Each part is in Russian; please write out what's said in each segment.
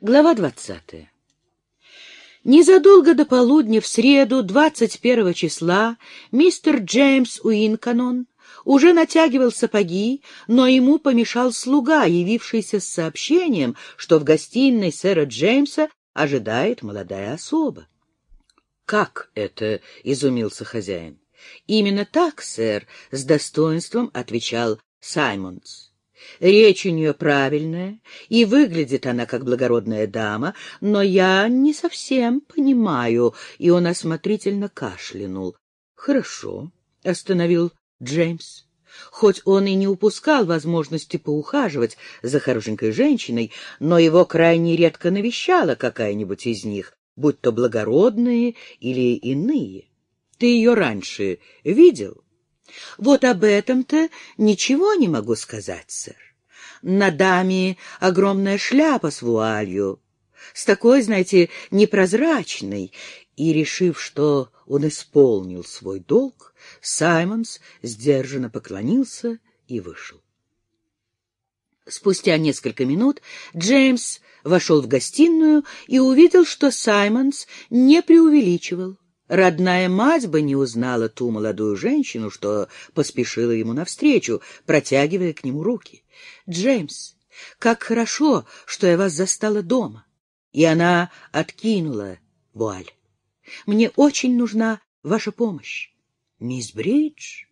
Глава двадцатая. Незадолго до полудня в среду, 21 числа, мистер Джеймс Уинканон уже натягивал сапоги, но ему помешал слуга, явившийся с сообщением, что в гостиной сэра Джеймса ожидает молодая особа. «Как это?» — изумился хозяин. «Именно так, сэр», — с достоинством отвечал Саймонс. Речь у нее правильная, и выглядит она как благородная дама, но я не совсем понимаю, и он осмотрительно кашлянул. — Хорошо, — остановил Джеймс. Хоть он и не упускал возможности поухаживать за хорошенькой женщиной, но его крайне редко навещала какая-нибудь из них, будь то благородные или иные. Ты ее раньше видел? — вот об этом-то ничего не могу сказать, сэр. На даме огромная шляпа с вуалью, с такой, знаете, непрозрачной, и, решив, что он исполнил свой долг, Саймонс сдержанно поклонился и вышел. Спустя несколько минут Джеймс вошел в гостиную и увидел, что Саймонс не преувеличивал. Родная мать бы не узнала ту молодую женщину, что поспешила ему навстречу, протягивая к нему руки. «Джеймс, как хорошо, что я вас застала дома!» И она откинула вуаль. «Мне очень нужна ваша помощь». «Мисс Бридж?»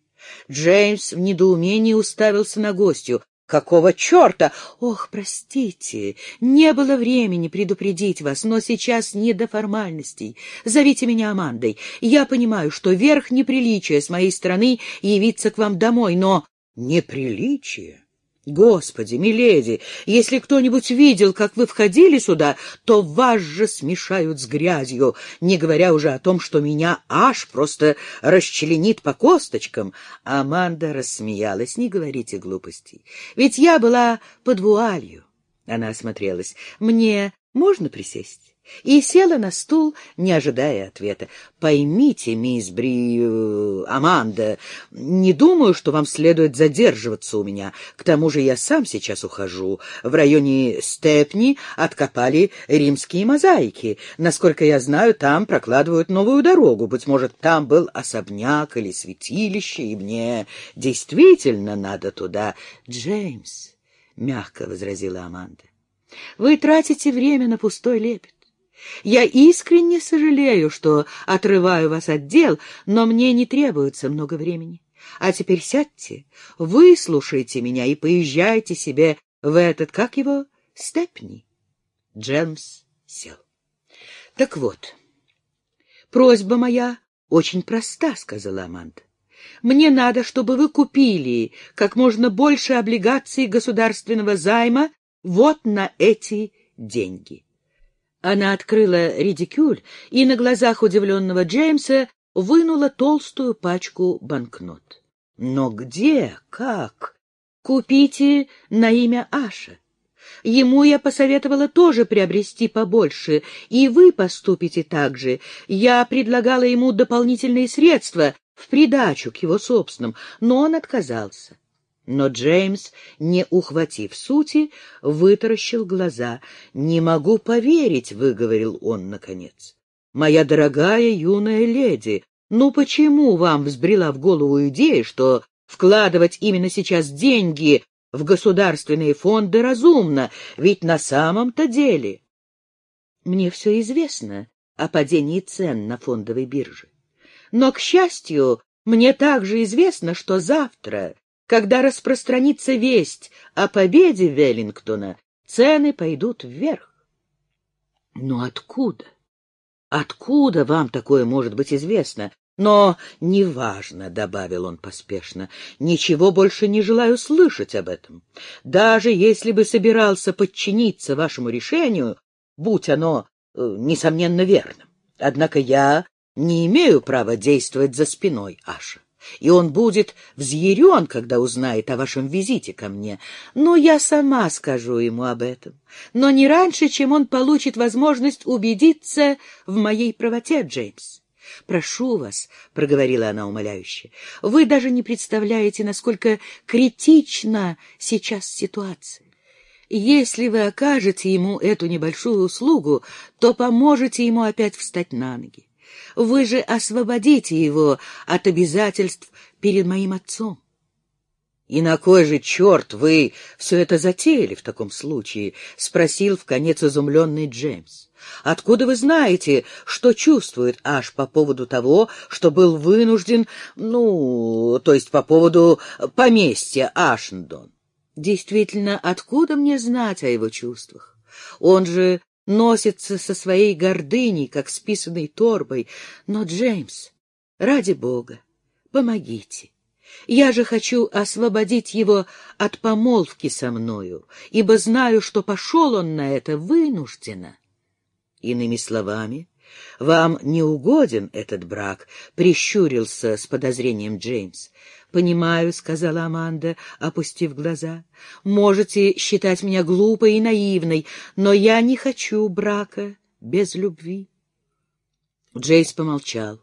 Джеймс в недоумении уставился на гостью. Какого черта? Ох, простите, не было времени предупредить вас, но сейчас не до формальностей. Зовите меня Амандой. Я понимаю, что верх неприличия с моей стороны явиться к вам домой, но... Неприличие? Господи, миледи, если кто-нибудь видел, как вы входили сюда, то вас же смешают с грязью, не говоря уже о том, что меня аж просто расчленит по косточкам. Аманда рассмеялась. Не говорите глупостей. Ведь я была под вуалью. Она осмотрелась. Мне можно присесть? И села на стул, не ожидая ответа. «Поймите, мисс Бри... Э, Аманда, не думаю, что вам следует задерживаться у меня. К тому же я сам сейчас ухожу. В районе Степни откопали римские мозаики. Насколько я знаю, там прокладывают новую дорогу. Быть может, там был особняк или святилище, и мне действительно надо туда. Джеймс, — мягко возразила Аманда, — вы тратите время на пустой лепет. Я искренне сожалею, что отрываю вас от дел, но мне не требуется много времени. А теперь сядьте, выслушайте меня и поезжайте себе в этот, как его, степни. Джемс сел. — Так вот, просьба моя очень проста, — сказала Аманда. Мне надо, чтобы вы купили как можно больше облигаций государственного займа вот на эти деньги. Она открыла редикюль и на глазах удивленного Джеймса вынула толстую пачку банкнот. Но где? Как? Купите на имя Аша. Ему я посоветовала тоже приобрести побольше, и вы поступите так же. Я предлагала ему дополнительные средства в придачу к его собственным, но он отказался. Но Джеймс, не ухватив сути, вытаращил глаза. «Не могу поверить», — выговорил он наконец. «Моя дорогая юная леди, ну почему вам взбрела в голову идея, что вкладывать именно сейчас деньги в государственные фонды разумно, ведь на самом-то деле...» «Мне все известно о падении цен на фондовой бирже. Но, к счастью, мне также известно, что завтра когда распространится весть о победе Веллингтона, цены пойдут вверх. Но откуда? Откуда вам такое может быть известно? Но неважно, — добавил он поспешно, — ничего больше не желаю слышать об этом. Даже если бы собирался подчиниться вашему решению, будь оно, э, несомненно, верным. Однако я не имею права действовать за спиной Аша и он будет взъярен, когда узнает о вашем визите ко мне. Но я сама скажу ему об этом. Но не раньше, чем он получит возможность убедиться в моей правоте, Джеймс. «Прошу вас», — проговорила она умоляюще, — «вы даже не представляете, насколько критична сейчас ситуация. Если вы окажете ему эту небольшую услугу, то поможете ему опять встать на ноги. Вы же освободите его от обязательств перед моим отцом. — И на кой же черт вы все это затеяли в таком случае? — спросил в конец изумленный Джеймс. — Откуда вы знаете, что чувствует Аш по поводу того, что был вынужден, ну, то есть по поводу поместья Ашендон? Действительно, откуда мне знать о его чувствах? Он же носится со своей гордыней, как с торбой. Но, Джеймс, ради бога, помогите. Я же хочу освободить его от помолвки со мною, ибо знаю, что пошел он на это вынужденно. Иными словами, вам не угоден этот брак, — прищурился с подозрением Джеймс. — Понимаю, — сказала Аманда, опустив глаза. — Можете считать меня глупой и наивной, но я не хочу брака без любви. Джеймс помолчал.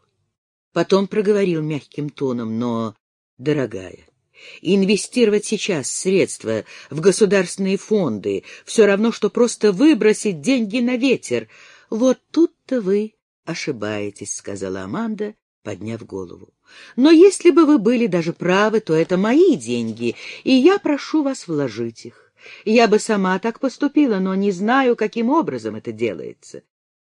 Потом проговорил мягким тоном, но, дорогая, инвестировать сейчас средства в государственные фонды все равно, что просто выбросить деньги на ветер. Вот тут-то вы ошибаетесь, — сказала Аманда, подняв голову. Но если бы вы были даже правы, то это мои деньги, и я прошу вас вложить их. Я бы сама так поступила, но не знаю, каким образом это делается.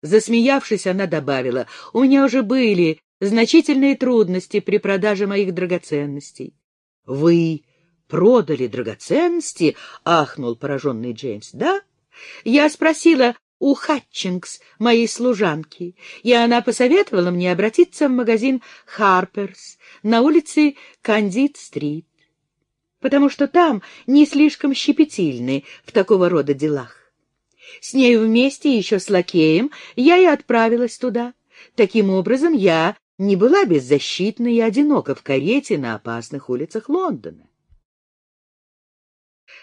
Засмеявшись, она добавила, у меня уже были значительные трудности при продаже моих драгоценностей. — Вы продали драгоценности? — ахнул пораженный Джеймс. — Да. Я спросила, у Хатчингс, моей служанки, и она посоветовала мне обратиться в магазин «Харперс» на улице Кандид-стрит, потому что там не слишком щепетильны в такого рода делах. С нею вместе, еще с лакеем, я и отправилась туда. Таким образом, я не была беззащитна и одинока в карете на опасных улицах Лондона.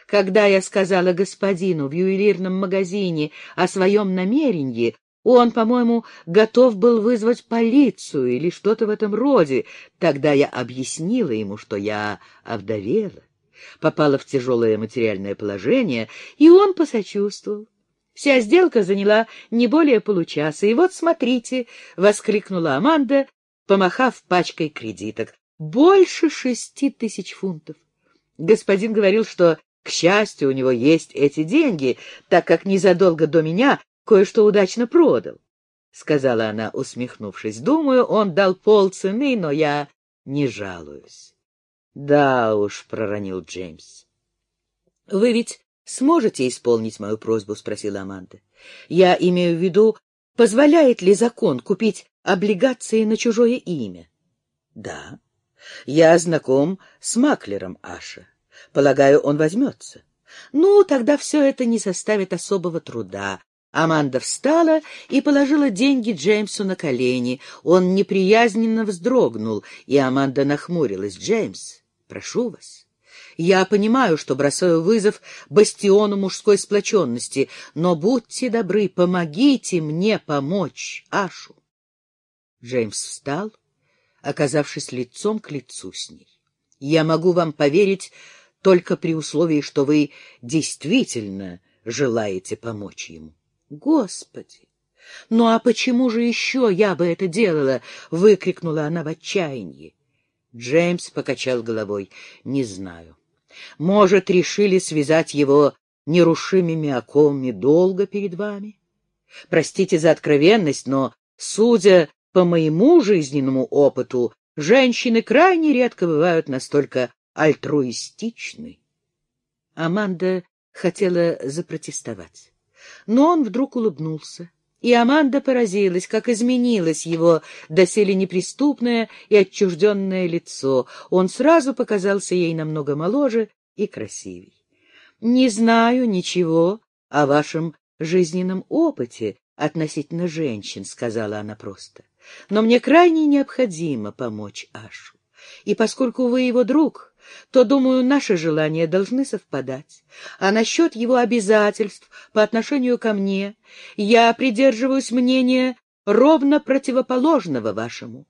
Когда я сказала господину в ювелирном магазине о своем намерении, он, по-моему, готов был вызвать полицию или что-то в этом роде. Тогда я объяснила ему, что я овдовела, попала в тяжелое материальное положение, и он посочувствовал. Вся сделка заняла не более получаса, и вот смотрите, — воскликнула Аманда, помахав пачкой кредиток, — больше шести тысяч фунтов. Господин говорил, что к счастью, у него есть эти деньги, так как незадолго до меня кое-что удачно продал, — сказала она, усмехнувшись. — Думаю, он дал полцены, но я не жалуюсь. — Да уж, — проронил Джеймс. — Вы ведь сможете исполнить мою просьбу? — спросила Аманда. — Я имею в виду, позволяет ли закон купить облигации на чужое имя? — Да. Я знаком с маклером Аша. Полагаю, он возьмется. Ну, тогда все это не составит особого труда. Аманда встала и положила деньги Джеймсу на колени. Он неприязненно вздрогнул, и Аманда нахмурилась. «Джеймс, прошу вас». Я понимаю, что бросаю вызов бастиону мужской сплоченности, но будьте добры, помогите мне помочь Ашу. Джеймс встал, оказавшись лицом к лицу с ней. Я могу вам поверить только при условии, что вы действительно желаете помочь ему. Господи! Ну а почему же еще я бы это делала? выкрикнула она в отчаянии. Джеймс покачал головой. Не знаю. Может, решили связать его нерушимыми оковами долго перед вами? Простите за откровенность, но, судя по моему жизненному опыту, женщины крайне редко бывают настолько альтруистичный. Аманда хотела запротестовать, но он вдруг улыбнулся, и Аманда поразилась, как изменилось его доселе неприступное и отчужденное лицо. Он сразу показался ей намного моложе и красивей. — Не знаю ничего о вашем жизненном опыте относительно женщин, — сказала она просто, — но мне крайне необходимо помочь Ашу. И поскольку вы его друг, то, думаю, наши желания должны совпадать. А насчет его обязательств по отношению ко мне я придерживаюсь мнения ровно противоположного вашему.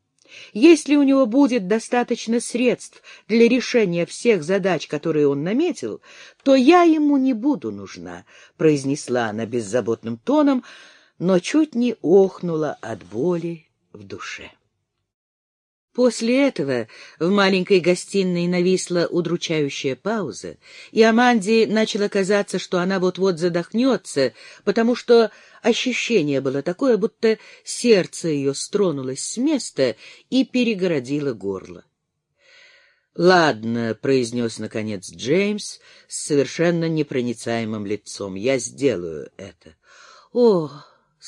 Если у него будет достаточно средств для решения всех задач, которые он наметил, то я ему не буду нужна, — произнесла она беззаботным тоном, но чуть не охнула от боли в душе. После этого в маленькой гостиной нависла удручающая пауза, и Аманде начало казаться, что она вот-вот задохнется, потому что ощущение было такое, будто сердце ее стронулось с места и перегородило горло. «Ладно», — произнес, наконец, Джеймс с совершенно непроницаемым лицом, — «я сделаю это». «О,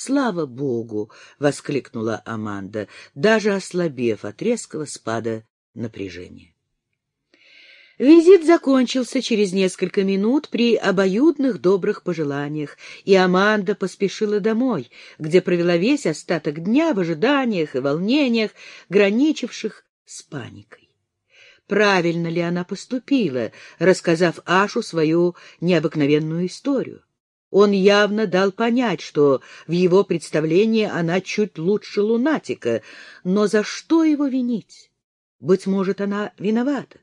«Слава Богу!» — воскликнула Аманда, даже ослабев от резкого спада напряжения. Визит закончился через несколько минут при обоюдных добрых пожеланиях, и Аманда поспешила домой, где провела весь остаток дня в ожиданиях и волнениях, граничивших с паникой. Правильно ли она поступила, рассказав Ашу свою необыкновенную историю? Он явно дал понять, что в его представлении она чуть лучше лунатика, но за что его винить? Быть может, она виновата.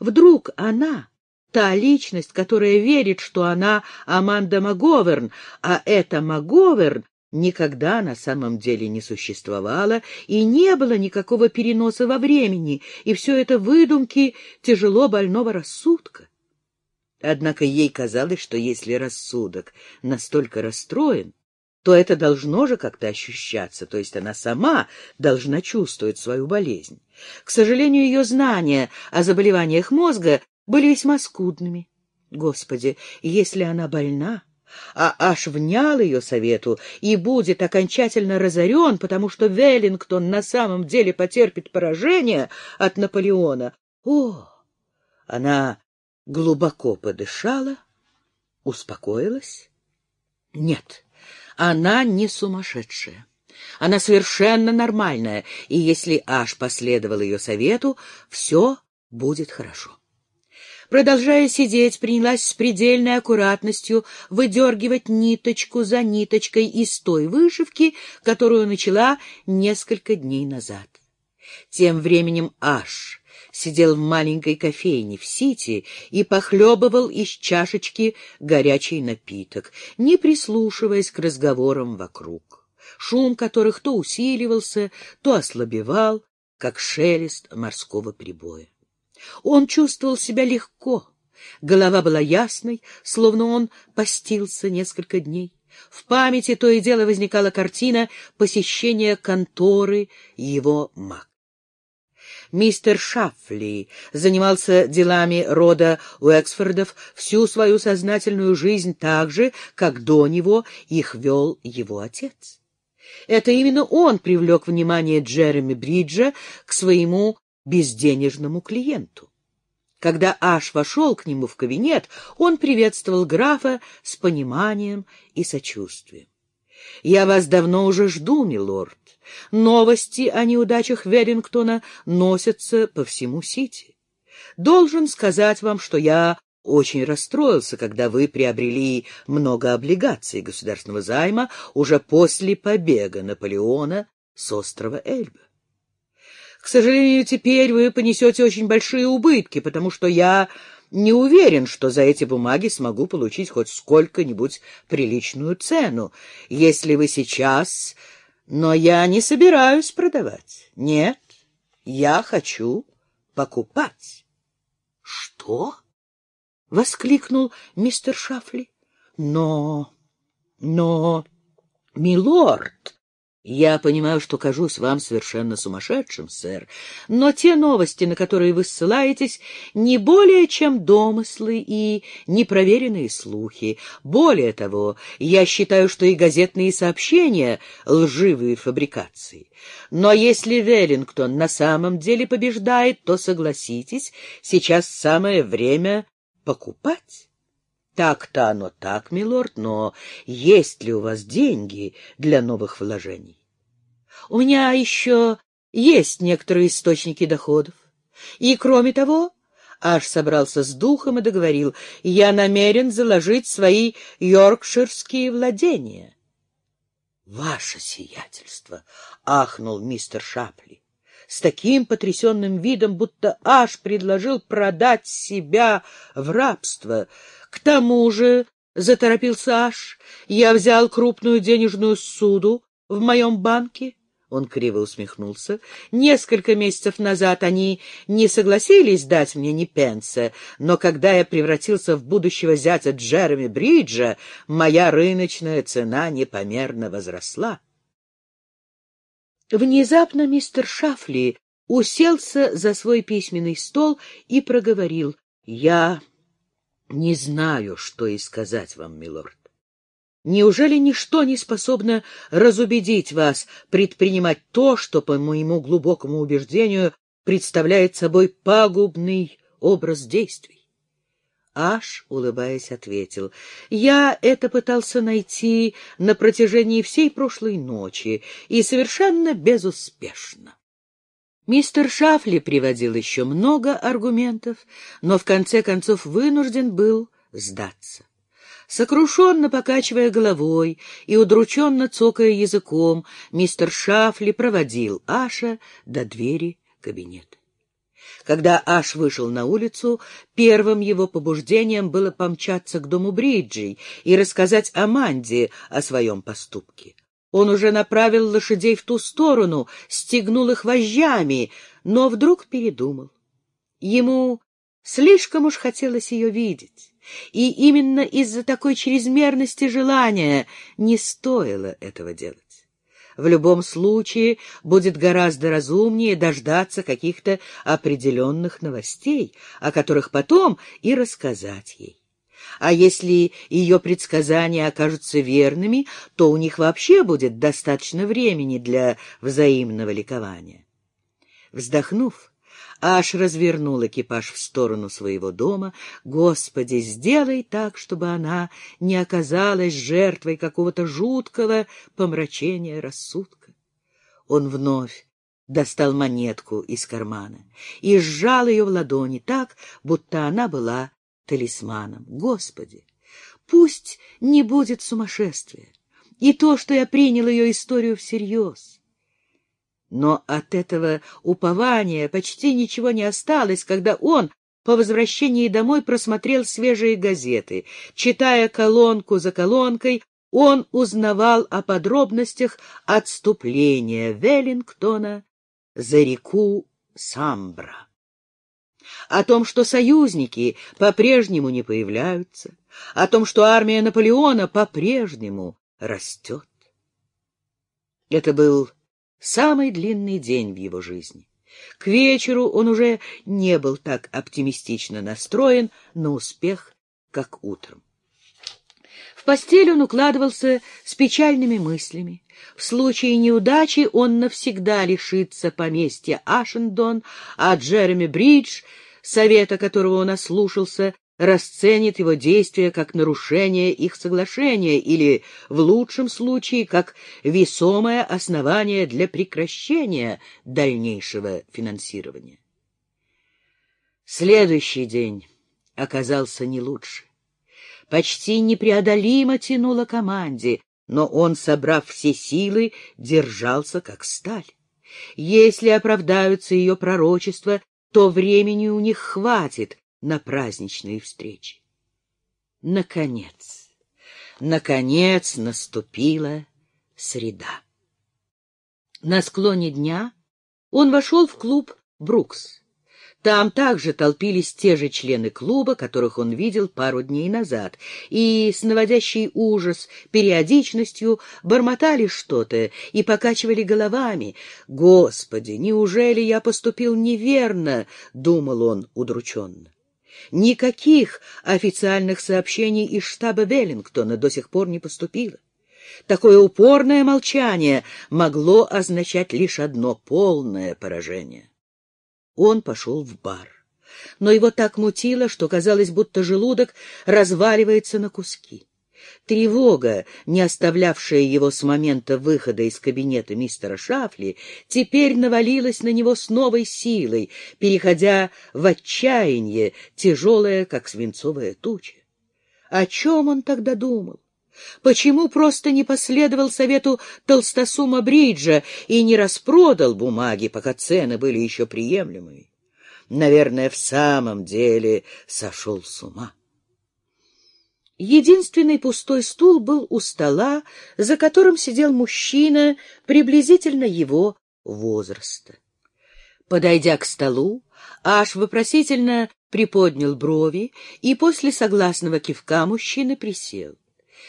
Вдруг она, та личность, которая верит, что она Аманда Маговерн, а эта Маговерн никогда на самом деле не существовала, и не было никакого переноса во времени, и все это выдумки тяжело больного рассудка. Однако ей казалось, что если рассудок настолько расстроен, то это должно же как-то ощущаться, то есть она сама должна чувствовать свою болезнь. К сожалению, ее знания о заболеваниях мозга были весьма скудными. Господи, если она больна, а аж внял ее совету и будет окончательно разорен, потому что Веллингтон на самом деле потерпит поражение от Наполеона. О, она глубоко подышала, успокоилась. Нет, она не сумасшедшая. Она совершенно нормальная, и если Аш последовал ее совету, все будет хорошо. Продолжая сидеть, принялась с предельной аккуратностью выдергивать ниточку за ниточкой из той вышивки, которую начала несколько дней назад. Тем временем Аш сидел в маленькой кофейне в Сити и похлебывал из чашечки горячий напиток, не прислушиваясь к разговорам вокруг, шум которых то усиливался, то ослабевал, как шелест морского прибоя. Он чувствовал себя легко, голова была ясной, словно он постился несколько дней. В памяти то и дело возникала картина посещения конторы его маг. Мистер Шафли занимался делами рода Уэксфордов всю свою сознательную жизнь так же, как до него их вел его отец. Это именно он привлек внимание Джереми Бриджа к своему безденежному клиенту. Когда Аш вошел к нему в кабинет, он приветствовал графа с пониманием и сочувствием. — Я вас давно уже жду, милорд. Новости о неудачах Веллингтона носятся по всему Сити. Должен сказать вам, что я очень расстроился, когда вы приобрели много облигаций государственного займа уже после побега Наполеона с острова Эльба. К сожалению, теперь вы понесете очень большие убытки, потому что я не уверен, что за эти бумаги смогу получить хоть сколько-нибудь приличную цену. Если вы сейчас но я не собираюсь продавать. Нет, я хочу покупать. — Что? — воскликнул мистер Шафли. — Но... но... Милорд, я понимаю, что кажусь вам совершенно сумасшедшим, сэр, но те новости, на которые вы ссылаетесь, не более чем домыслы и непроверенные слухи. Более того, я считаю, что и газетные сообщения — лживые фабрикации. Но если Веллингтон на самом деле побеждает, то, согласитесь, сейчас самое время покупать. Так-то оно так, милорд, но есть ли у вас деньги для новых вложений? У меня еще есть некоторые источники доходов. И, кроме того, аж собрался с духом и договорил, я намерен заложить свои йоркширские владения. — Ваше сиятельство! — ахнул мистер Шапли. с таким потрясенным видом, будто аж предложил продать себя в рабство. К тому же, — заторопился аж, — я взял крупную денежную суду в моем банке. Он криво усмехнулся. Несколько месяцев назад они не согласились дать мне ни пенса, но когда я превратился в будущего зятя Джереми Бриджа, моя рыночная цена непомерно возросла. Внезапно мистер Шафли уселся за свой письменный стол и проговорил. — Я не знаю, что и сказать вам, милорд. Неужели ничто не способно разубедить вас предпринимать то, что, по моему глубокому убеждению, представляет собой пагубный образ действий? Аш, улыбаясь, ответил, «Я это пытался найти на протяжении всей прошлой ночи и совершенно безуспешно». Мистер Шафли приводил еще много аргументов, но в конце концов вынужден был сдаться. Сокрушенно покачивая головой и удрученно цокая языком, мистер Шафли проводил Аша до двери кабинета. Когда Аш вышел на улицу, первым его побуждением было помчаться к дому Бриджей и рассказать Аманде о своем поступке. Он уже направил лошадей в ту сторону, стегнул их вожжами, но вдруг передумал. Ему слишком уж хотелось ее видеть, и именно из-за такой чрезмерности желания не стоило этого делать. В любом случае будет гораздо разумнее дождаться каких-то определенных новостей, о которых потом и рассказать ей. А если ее предсказания окажутся верными, то у них вообще будет достаточно времени для взаимного ликования. Вздохнув, Аш развернул экипаж в сторону своего дома. «Господи, сделай так, чтобы она не оказалась жертвой какого-то жуткого помрачения рассудка». Он вновь достал монетку из кармана и сжал ее в ладони так, будто она была талисманом. Господи, пусть не будет сумасшествия, и то, что я принял ее историю всерьез. Но от этого упования почти ничего не осталось, когда он по возвращении домой просмотрел свежие газеты. Читая колонку за колонкой, он узнавал о подробностях отступления Веллингтона за реку Самбра. О том, что союзники по-прежнему не появляются, о том, что армия Наполеона по-прежнему растет. Это был самый длинный день в его жизни. К вечеру он уже не был так оптимистично настроен на успех, как утром. В постель он укладывался с печальными мыслями. В случае неудачи он навсегда лишится поместья Ашендон, а Джереми Бридж, совета которого он ослушался, расценит его действия как нарушение их соглашения или, в лучшем случае, как весомое основание для прекращения дальнейшего финансирования. Следующий день оказался не лучше. Почти непреодолимо тянуло команде, но он, собрав все силы, держался как сталь. Если оправдаются ее пророчества, то времени у них хватит, на праздничные встречи. Наконец, наконец наступила среда. На склоне дня он вошел в клуб «Брукс». Там также толпились те же члены клуба, которых он видел пару дней назад, и с наводящей ужас периодичностью бормотали что-то и покачивали головами. «Господи, неужели я поступил неверно?» — думал он удрученно. Никаких официальных сообщений из штаба Веллингтона до сих пор не поступило. Такое упорное молчание могло означать лишь одно — полное поражение. Он пошел в бар. Но его так мутило, что казалось, будто желудок разваливается на куски. Тревога, не оставлявшая его с момента выхода из кабинета мистера Шафли, теперь навалилась на него с новой силой, переходя в отчаяние, тяжелое, как свинцовая туча. О чем он тогда думал? Почему просто не последовал совету толстосума Бриджа и не распродал бумаги, пока цены были еще приемлемыми? Наверное, в самом деле сошел с ума. Единственный пустой стул был у стола, за которым сидел мужчина приблизительно его возраста. Подойдя к столу, Аш вопросительно приподнял брови и после согласного кивка мужчины присел.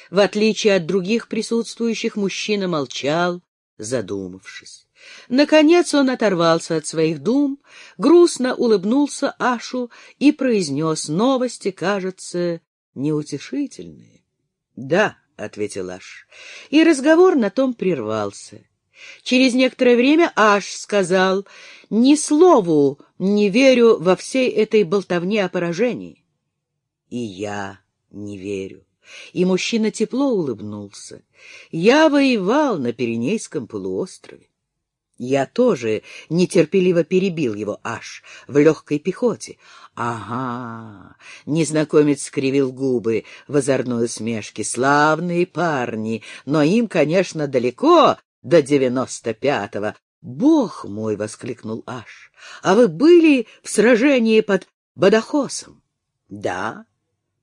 В отличие от других присутствующих, мужчина молчал, задумавшись. Наконец он оторвался от своих дум, грустно улыбнулся Ашу и произнес новости, кажется, неутешительные. — Да, — ответил Аш, и разговор на том прервался. Через некоторое время Аш сказал, — ни слову не верю во всей этой болтовне о поражении. — И я не верю. И мужчина тепло улыбнулся. Я воевал на Пиренейском полуострове. Я тоже нетерпеливо перебил его аж в легкой пехоте. Ага, незнакомец скривил губы в озорной усмешке. Славные парни, но им, конечно, далеко до девяносто пятого. Бог мой! — воскликнул Аш. А вы были в сражении под Бадахосом? Да, —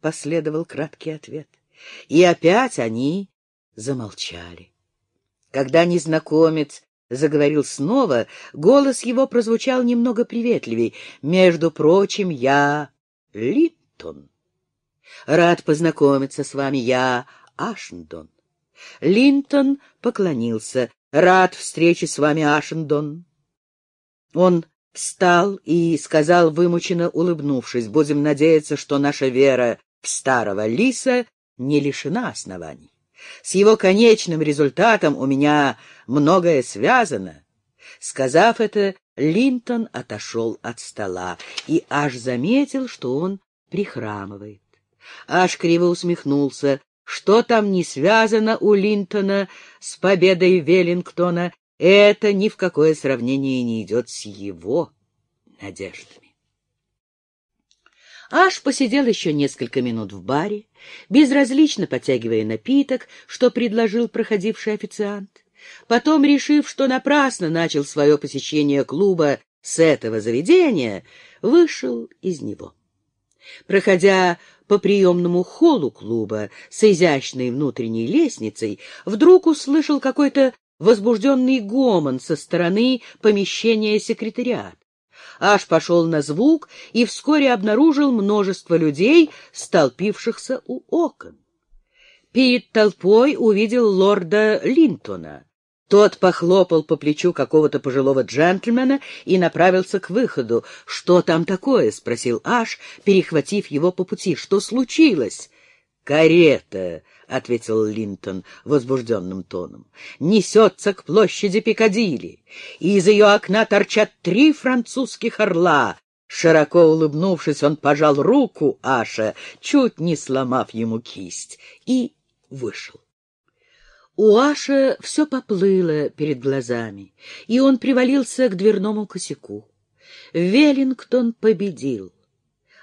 последовал краткий ответ. И опять они замолчали. Когда незнакомец заговорил снова, голос его прозвучал немного приветливей. «Между прочим, я Литтон. Рад познакомиться с вами, я Ашендон». Линтон поклонился. «Рад встрече с вами, Ашендон». Он встал и сказал, вымученно улыбнувшись, «Будем надеяться, что наша вера в старого лиса не лишена оснований. С его конечным результатом у меня многое связано. Сказав это, Линтон отошел от стола и аж заметил, что он прихрамывает. Аж криво усмехнулся. Что там не связано у Линтона с победой Веллингтона, это ни в какое сравнение не идет с его надеждами. Аш посидел еще несколько минут в баре, безразлично потягивая напиток, что предложил проходивший официант. Потом, решив, что напрасно начал свое посещение клуба с этого заведения, вышел из него. Проходя по приемному холлу клуба с изящной внутренней лестницей, вдруг услышал какой-то возбужденный гомон со стороны помещения секретариата. Аж пошел на звук и вскоре обнаружил множество людей, столпившихся у окон. Перед толпой увидел лорда Линтона. Тот похлопал по плечу какого-то пожилого джентльмена и направился к выходу. «Что там такое?» — спросил Аш, перехватив его по пути. «Что случилось?» «Карета!» — ответил Линтон возбужденным тоном. «Несется к площади Пикадилли, и из ее окна торчат три французских орла». Широко улыбнувшись, он пожал руку Аша, чуть не сломав ему кисть, и вышел. У Аша все поплыло перед глазами, и он привалился к дверному косяку. Веллингтон победил.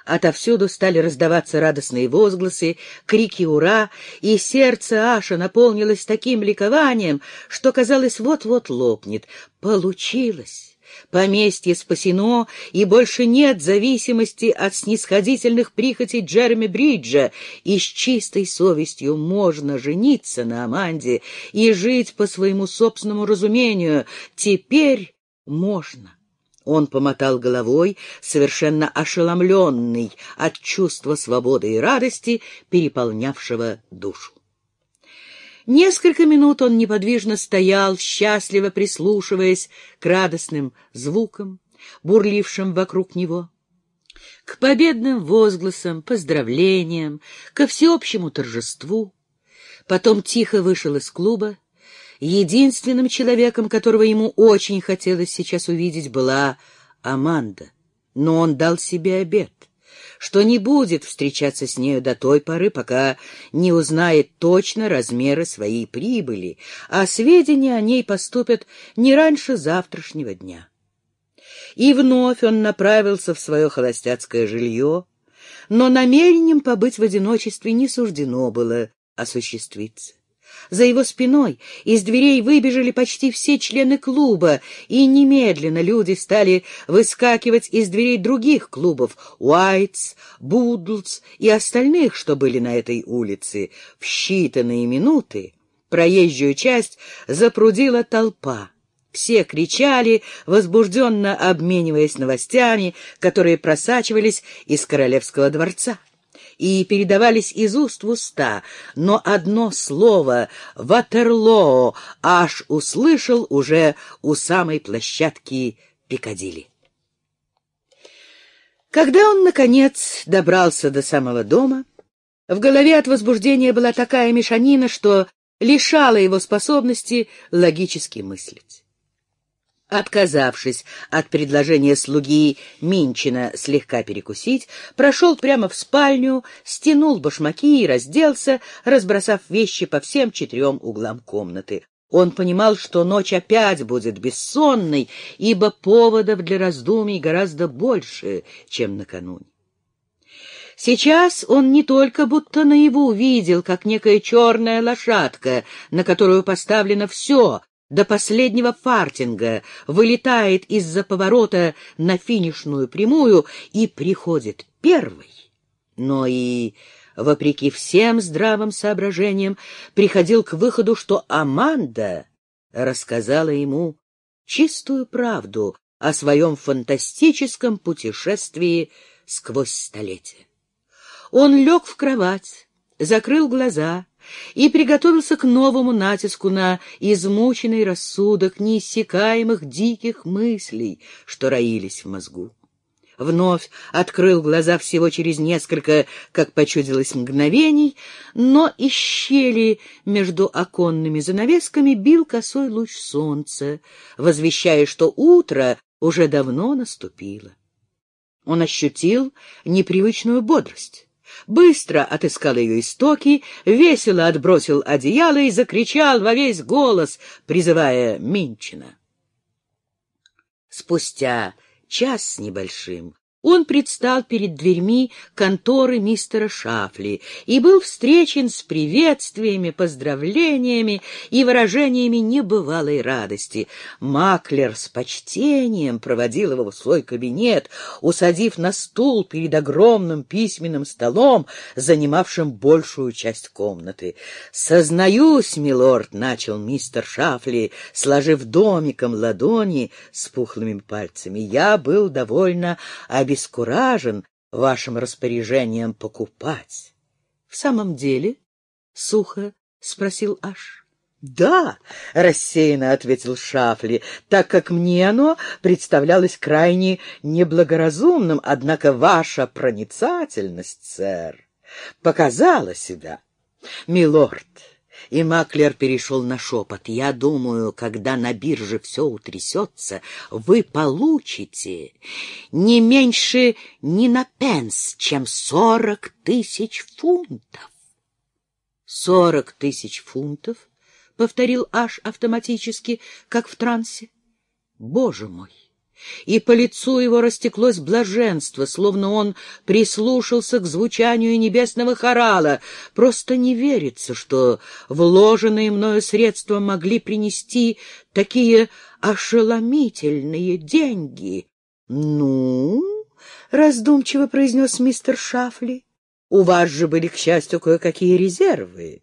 Отовсюду стали раздаваться радостные возгласы, крики «Ура!», и сердце Аша наполнилось таким ликованием, что, казалось, вот-вот лопнет. Получилось! Поместье спасено, и больше нет зависимости от снисходительных прихотей Джереми Бриджа, и с чистой совестью можно жениться на Аманде и жить по своему собственному разумению. Теперь можно. Он помотал головой, совершенно ошеломленный от чувства свободы и радости, переполнявшего душу. Несколько минут он неподвижно стоял, счастливо прислушиваясь к радостным звукам, бурлившим вокруг него, к победным возгласам, поздравлениям, ко всеобщему торжеству. Потом тихо вышел из клуба, Единственным человеком, которого ему очень хотелось сейчас увидеть, была Аманда. Но он дал себе обет, что не будет встречаться с нею до той поры, пока не узнает точно размеры своей прибыли, а сведения о ней поступят не раньше завтрашнего дня. И вновь он направился в свое холостяцкое жилье, но намерением побыть в одиночестве не суждено было осуществиться. За его спиной из дверей выбежали почти все члены клуба, и немедленно люди стали выскакивать из дверей других клубов — Уайтс, Будлс и остальных, что были на этой улице. В считанные минуты проезжую часть запрудила толпа. Все кричали, возбужденно обмениваясь новостями, которые просачивались из королевского дворца и передавались из уст в уста, но одно слово «Ватерлоо» аж услышал уже у самой площадки Пикадилли. Когда он, наконец, добрался до самого дома, в голове от возбуждения была такая мешанина, что лишала его способности логически мыслить. Отказавшись от предложения слуги Минчина слегка перекусить, прошел прямо в спальню, стянул башмаки и разделся, разбросав вещи по всем четырем углам комнаты. Он понимал, что ночь опять будет бессонной, ибо поводов для раздумий гораздо больше, чем накануне. Сейчас он не только будто наяву видел, как некая черная лошадка, на которую поставлено все, до последнего фартинга, вылетает из-за поворота на финишную прямую и приходит первый, но и, вопреки всем здравым соображениям, приходил к выходу, что Аманда рассказала ему чистую правду о своем фантастическом путешествии сквозь столетия. Он лег в кровать, закрыл глаза и приготовился к новому натиску на измученный рассудок неиссякаемых диких мыслей, что роились в мозгу. Вновь открыл глаза всего через несколько, как почудилось, мгновений, но из щели между оконными занавесками бил косой луч солнца, возвещая, что утро уже давно наступило. Он ощутил непривычную бодрость быстро отыскал ее истоки, весело отбросил одеяло и закричал во весь голос, призывая Минчина. Спустя час с небольшим он предстал перед дверьми конторы мистера Шафли и был встречен с приветствиями, поздравлениями и выражениями небывалой радости. Маклер с почтением проводил его в свой кабинет, усадив на стул перед огромным письменным столом, занимавшим большую часть комнаты. «Сознаюсь, милорд», — начал мистер Шафли, сложив домиком ладони с пухлыми пальцами, — «я был довольно обеспокоен обескуражен вашим распоряжением покупать. — В самом деле? — сухо спросил Аш. — Да, — рассеянно ответил Шафли, так как мне оно представлялось крайне неблагоразумным, однако ваша проницательность, сэр, показала себя. Милорд, и Маклер перешел на шепот. «Я думаю, когда на бирже все утрясется, вы получите не меньше ни на пенс, чем сорок тысяч фунтов». «Сорок тысяч фунтов?» — повторил Аш автоматически, как в трансе. «Боже мой!» И по лицу его растеклось блаженство, словно он прислушался к звучанию небесного хорала. Просто не верится, что вложенные мною средства могли принести такие ошеломительные деньги. — Ну, — раздумчиво произнес мистер Шафли, — у вас же были, к счастью, кое-какие резервы.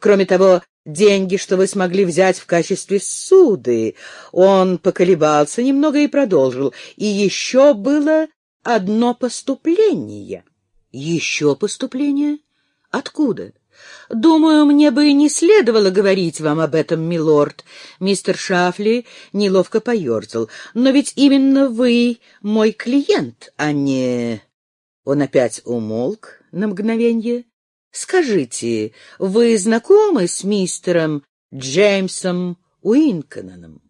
Кроме того, деньги, что вы смогли взять в качестве суды. Он поколебался немного и продолжил. И еще было одно поступление. Еще поступление? Откуда? Думаю, мне бы и не следовало говорить вам об этом, милорд. Мистер Шафли неловко поерзал. Но ведь именно вы мой клиент, а не... Он опять умолк на мгновенье, Скажите, вы знакомы с мистером Джеймсом Уинконаном?